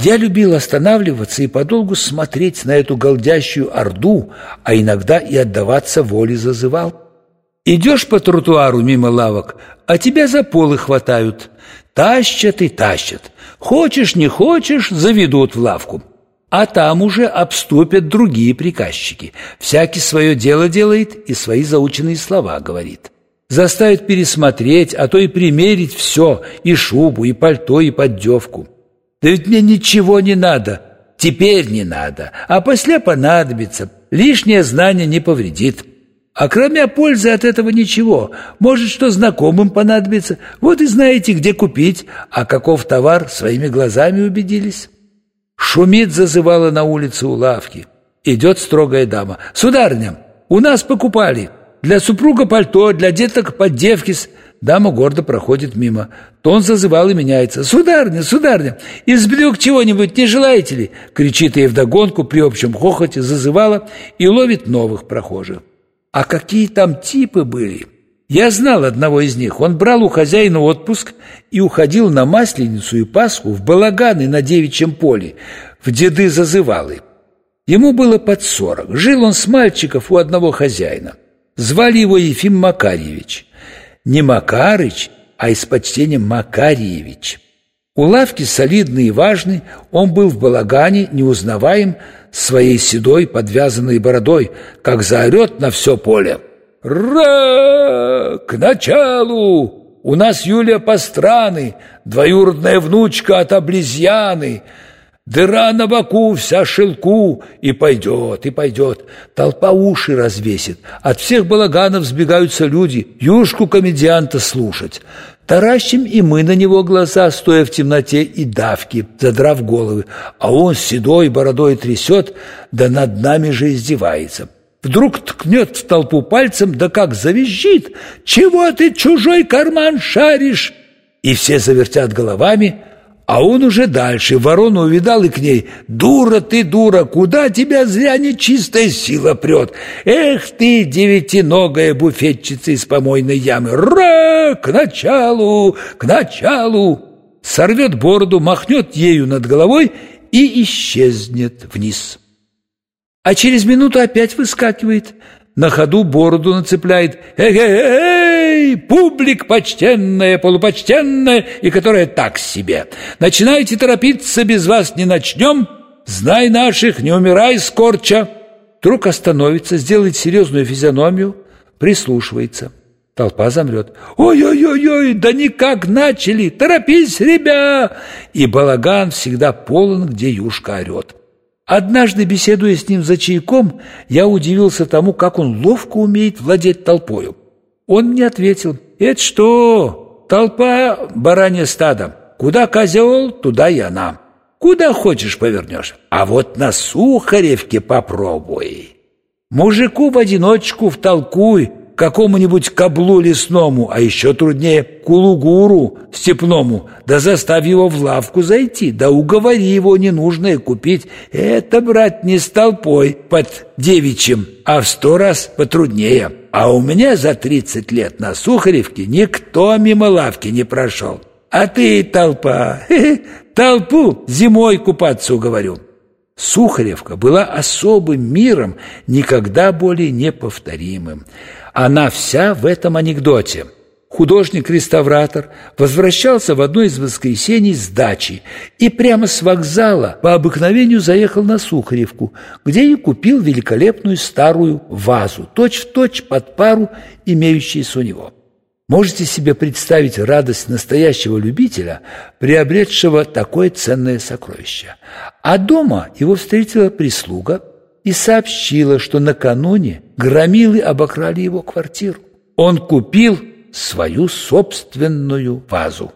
Я любил останавливаться и подолгу смотреть на эту голдящую орду, а иногда и отдаваться воле зазывал. Идешь по тротуару мимо лавок, а тебя за полы хватают. Тащат и тащат. Хочешь, не хочешь, заведут в лавку. А там уже обступят другие приказчики. Всякий свое дело делает и свои заученные слова говорит. Заставят пересмотреть, а то и примерить все, и шубу, и пальто, и поддевку. Да ведь мне ничего не надо, теперь не надо, а после понадобится. Лишнее знание не повредит. А кроме пользы от этого ничего. Может, что знакомым понадобится. Вот и знаете, где купить, а каков товар, своими глазами убедились. Шумит зазывала на улице у лавки. Идет строгая дама. «Сударыня, у нас покупали. Для супруга пальто, для деток поддевки с...» Дама гордо проходит мимо. Тон зазывал и меняется. «Сударня, сударня, из чего-нибудь не желаете ли?» Кричит ей вдогонку при общем хохоте, зазывала и ловит новых прохожих. А какие там типы были! Я знал одного из них. Он брал у хозяина отпуск и уходил на Масленицу и Пасху в балаганы на девичьем поле, в деды зазывалы. Ему было под сорок. Жил он с мальчиков у одного хозяина. Звали его Ефим Макарьевич не Макарыч, а из почтения Макарьевич. У лавки солидный и важный, он был в балагане неузнаваем своей седой подвязанной бородой, как заорет на все поле. «Ра! К началу! У нас Юлия Постраны, двоюродная внучка от Облизьяны!» Дыра на боку, вся шелку, и пойдет, и пойдет. Толпа уши развесит. От всех балаганов сбегаются люди, юшку комедианта слушать. Таращим и мы на него глаза, стоя в темноте и давки, задрав головы. А он седой бородой трясет, да над нами же издевается. Вдруг ткнет в толпу пальцем, да как завизжит. «Чего ты чужой карман шаришь?» И все завертят головами, а он уже дальше, ворону увидал и к ней «Дура ты, дура, куда тебя зря нечистая сила прет? Эх ты, девятиногая буфетчица из помойной ямы! Ра! К началу! К началу!» Сорвет бороду, махнет ею над головой и исчезнет вниз. А через минуту опять выскакивает – на ходу бороду нацепляет. Эй-эй-эй, публик почтенная, полупочтенная и которая так себе. Начинайте торопиться, без вас не начнем. Знай наших, не умирай скорча. Вдруг остановится, сделает серьезную физиономию, прислушивается. Толпа замрет. «Ой-ой-ой-ой, да никак начали! Торопись, ребя!» И балаган всегда полон, где юшка орет. Однажды, беседуя с ним за чайком, я удивился тому, как он ловко умеет владеть толпою. Он мне ответил, «Это что? Толпа – баранье стадо. Куда козел, туда и она. Куда хочешь повернешь. А вот на Сухаревке попробуй. Мужику в одиночку втолкуй, какому-нибудь каблу лесному, а еще труднее кулугуру степному, да заставь его в лавку зайти, да уговори его ненужное купить. Это, брат, не с толпой под девичьим, а в сто раз потруднее. А у меня за тридцать лет на Сухаревке никто мимо лавки не прошел. А ты, толпа, толпу зимой купаться уговорю. Сухаревка была особым миром, никогда более неповторимым. Она вся в этом анекдоте. Художник-реставратор возвращался в одно из воскресений с дачи и прямо с вокзала по обыкновению заехал на Сухаревку, где и купил великолепную старую вазу, точь-в-точь точь под пару, имеющуюся у него. Можете себе представить радость настоящего любителя, приобретшего такое ценное сокровище. А дома его встретила прислуга и сообщила, что накануне громилы обокрали его квартиру. Он купил свою собственную вазу.